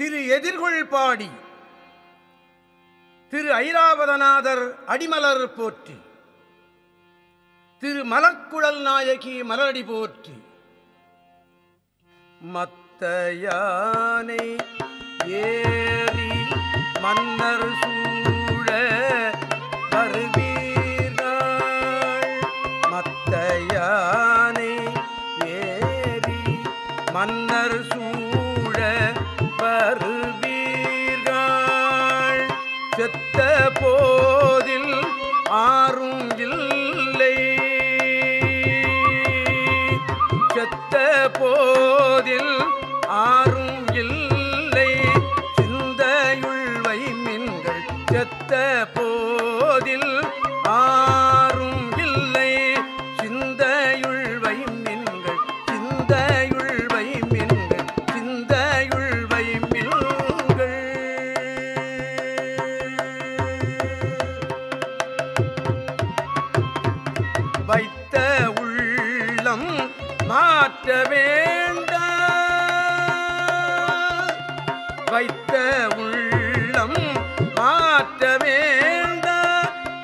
திரு எதிர்கொள் பாடி திரு ஐராவதநாதர் அடிமலர் போற்றி. திரு மலக்குழல் நாயகி மலரடி போற்றி. மத்த யானை ஏறி மன்னர் சூழ வருவீர்கள். மத்த யானை ஏறி மன்னர் சூழ வருவீர்கள்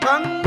வேண்டாம்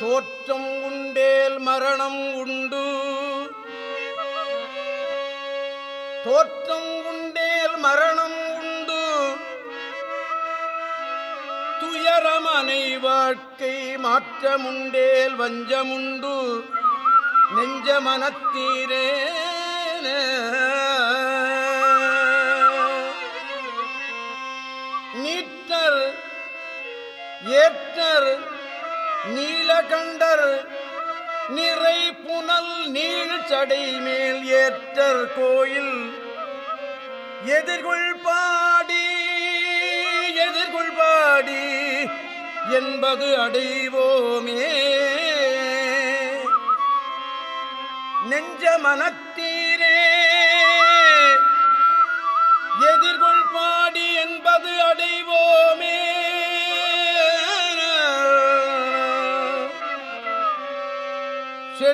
தோற்றம் உண்டேல் மரணம் உண்டு. தோற்றம் உண்டேல் மரணம் உண்டு. துயரமனை வாழ்க்கை மாற்றமுண்டேல் வஞ்சமுண்டு. நெஞ்ச மனத்தீரே ஏற்றர் நீலகண்டர் நிறை புனல் நீழ்ச்சடை மேல் ஏற்றர் கோயில். எதிர்கொள் பாடி எதிர்கொள் பாடி என்பது அடைவோமே. நெஞ்ச மனத்தீரே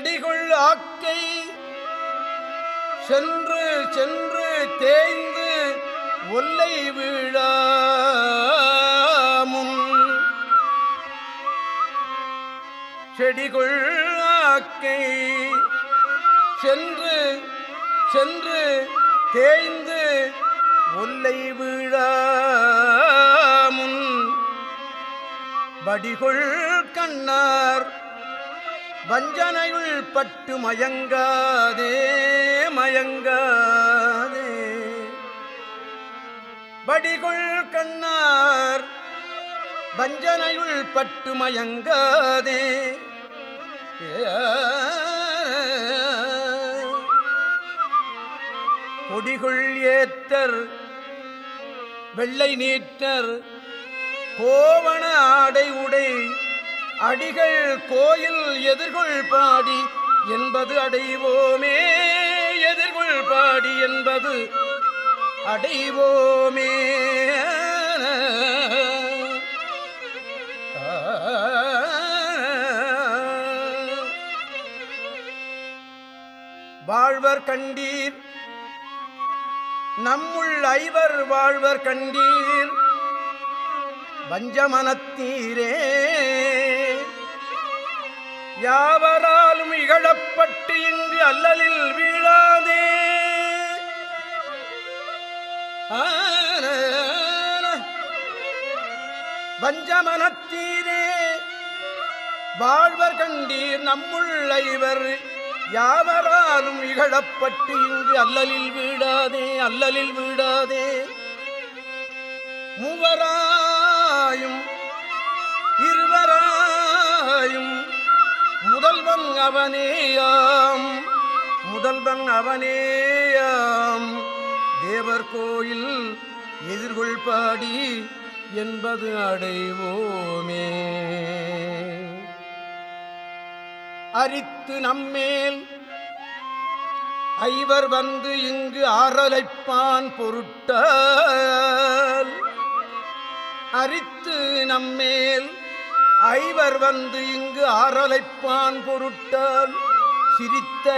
செடிகள் ஆக்கை. சென்று சென்று தேய்ந்து ஒல்லை வீழாமுன் செடிகள் ஆக்கை. சென்று சென்று தேய்ந்து ஒல்லை வீழாமுன் வடிகொள் கண்ணார் வஞ்சனையுள் பட்டு மயங்காதே மயங்காதே. வடிகுள் கண்ணார் வஞ்சனையுள் பட்டு மயங்காதே. கொடிகுள் ஏத்தர் வெள்ளை நீட்டர் கோவண ஆடை உடை அடிகள் கோயில் எதிர்கொள் பாடி என்பது அடைவோமே. எதிர்கொள் பாடி என்பது அடைவோமே. வாழ்வர் கண்டீர். நம்முள் ஐவர் வாழ்வர் கண்டீர். வஞ்சமனத்தீரே. யாவராலும் இகழப்பட்டு இன்றி அல்லலில் வீழாதே. வஞ்சமனத்தீரே வாழ்வர் கண்டீர் நம்முள்ள இவர். யாவராலும் இகழப்பட்டு இங்கு அல்லலில் வீடாதே அல்லலில் வீடாதே மூவராயும் முதல்வன் அவனேயாம். முதல்வன் அவனேயாம். தேவர் கோயில் எதிர்கொள் பாடி என்பது அடைவோமே. அரித்து நம்மேல் ஐவர் வந்து இங்கு ஆறலைப்பான் பொருட்டால். அரித்து நம்மேல் ஐவர் வந்து இங்கு ஆரலைப்பான் பொருட்டால். சிரித்த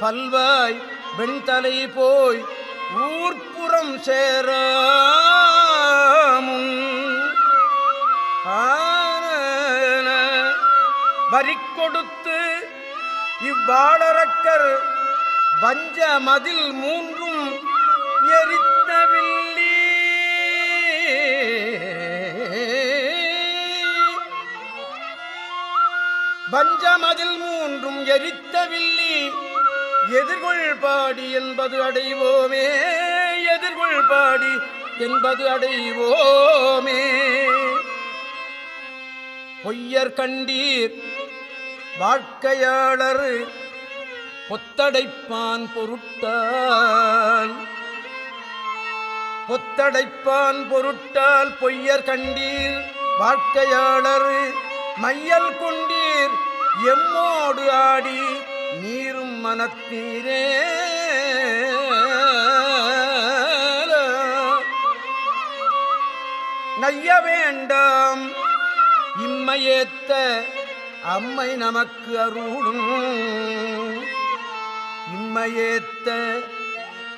பல்வாய் வெண்தலை போய் ஊர்ப்புறம் சேராமுன் ஆன வரி கொடுத்து இவ்வாளரக்கர் வஞ்ச மதில் மூன்றும் மூன்றும் எரித்தவில்லி எதிர்கொள் பாடி என்பது அடைவோமே எதிர்கொள் பாடி என்பது அடைவோமே. பொய்யர் கண்டீர் வாழ்க்கையாளர் பொத்தடைப்பான் பொருட்டால். பொத்தடைப்பான் பொருட்டால் பொய்யர் கண்டீர் வாழ்க்கையாளர் மையல் குண்டி எம்மோடு ஆடி நீரும் மனத்தீரே. நைய வேண்டாம் இம்மையேத்த அம்மை நமக்கு அருளும். இம்மையேத்த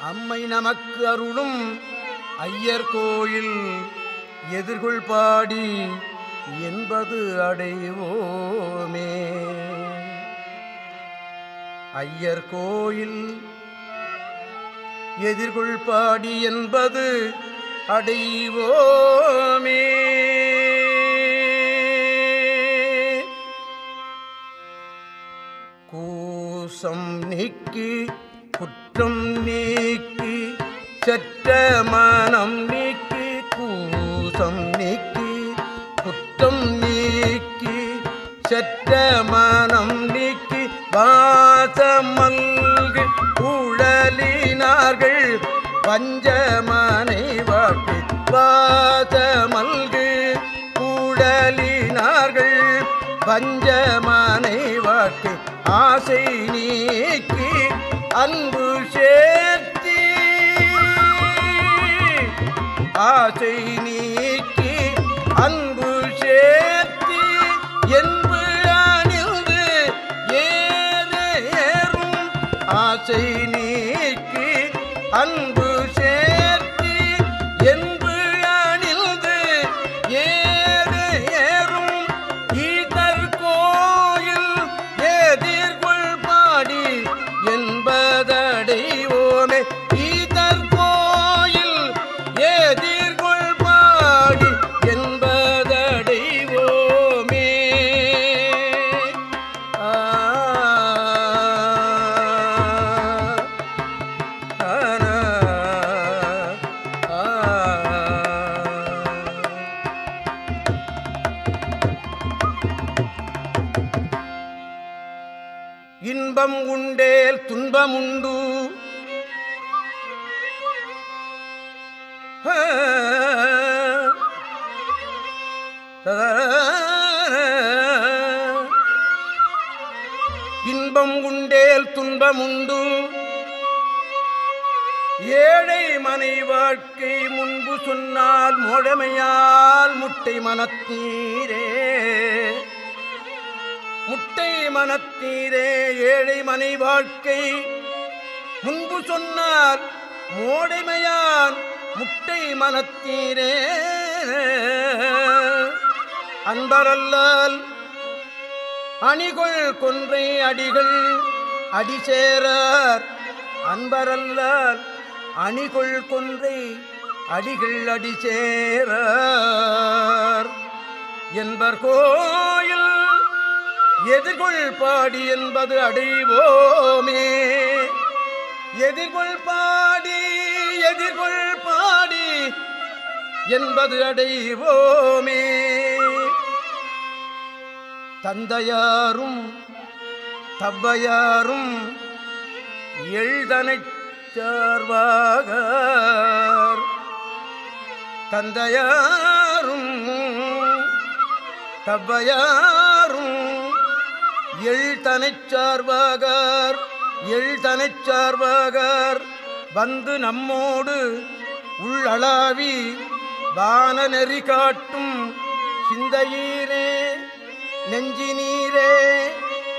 அம்மை நமக்கு அருளும். ஐயர் கோயில் எதிர்கொள் பாடி என்பது அடைவோமே. ஐயர் கோயில் எதிர்கொள் பாடி என்பது அடைவோமே. கூசம் நீக்கி குற்றம் நீக்கி சற்ற மனம் நீ சற்ற மனம் நீக்கி வாசமல்கு உழலினார்கள் பஞ்சமனை வாட்டி வாசமல்கு உடலினார்கள் பஞ்சமனை வாட்டி ஆசை நீக்கி அன்பு சேர்த்தி. ஆசை நீ ஆசை நீக்கி அன்பு இன்பம் உண்டேல் துன்பமுண்டு இன்பம் உண்டேல் துன்பமுண்டு. ஏழை மனை வாழ்க்கை முன்பு சொன்னால் மோழமையால் முட்டை மனத்தீரே. முட்டை மனத்தீரே ஏழை மனை வாழ்க்கை. முன்பு சொன்னார் மோடைமையான் முட்டை மனத்தீரே. அன்பரல்லால் அணிகொள் கொன்றை அடிகள் அடிசேரார். அன்பரல்லால் அணிகொள் கொன்றை அடிகள் அடி சேரார் என்பர் கோயில் எதிர்கொள் பாடி என்பது அடைவோமே. எதிர்கொள் பாடி எதிர்கொள் பாடி என்பது அடைவோமே. தந்தையாரும் தவ்வையாரும் எழுதனை சார்வாக தந்தையாரும் தவ்வையார் எள் சார்வாகார் எழுதனைச் சார்வாகார் வந்து நம்மோடு உள்ளளாவி வான நெறி காட்டும் சிந்தையீரே நெஞ்சினீரே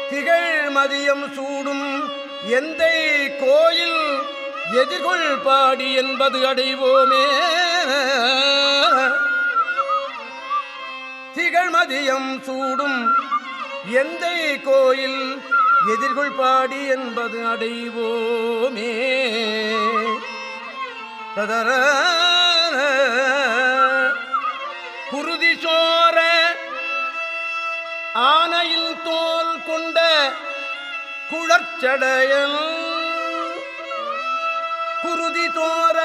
திகழ் மதியம் சூடும் எந்தை கோயில் எதிர்கொள் பாடி என்பது அடைவோமே. திகழ் மதியம் சூடும் எந்த கோயில் எதிர்கொள் பாடி என்பது அடைவோமே. ததர குருதி சோர ஆனையில் தோல் கொண்ட குழற்சடையல் குருதி தோர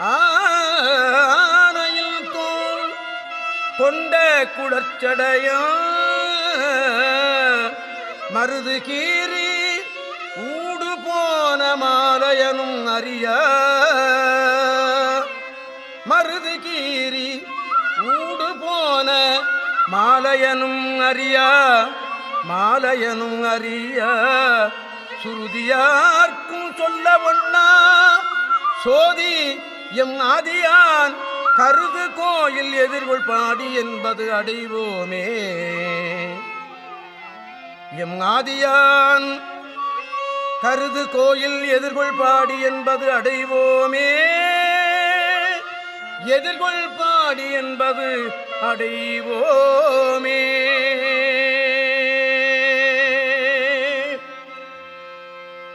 ஆனையில் தோல் கொண்ட குழற்சடையல் மருது கீறி ஊடு போன மாலையனும் அறிய. மருது கீறி ஊடு போன மாலையனும் அறிய. மாலையனும் அறிய. சுருதியார்க்கும் சொல்ல ஒண்ணா சோதி எம் ஆதியான் கருது கோயில் எதிர்கொள் பாடி என்பது அடைவோமே. எம் ஆதியான் கருது கோயில் எதிர்கொள் பாடி என்பது அடைவோமே. எதிர்கொள் பாடி என்பது அடைவோமே.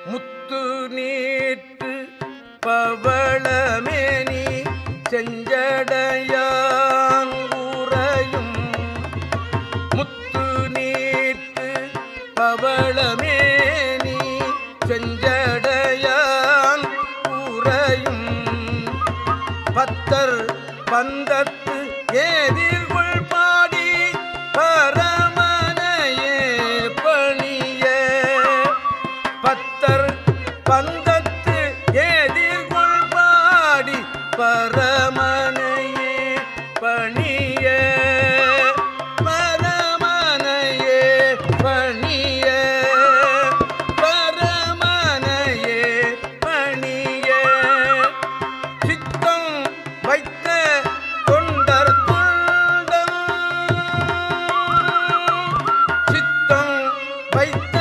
முத்து நீ பந்தத்து ஏதிர்கொள் பாடி பரமனையே பணிய பரமனையே பணிய பரமனையே பணிய. சித்தம் வைத்த தொண்டர் தொண்டன் சித்தம் வைத்த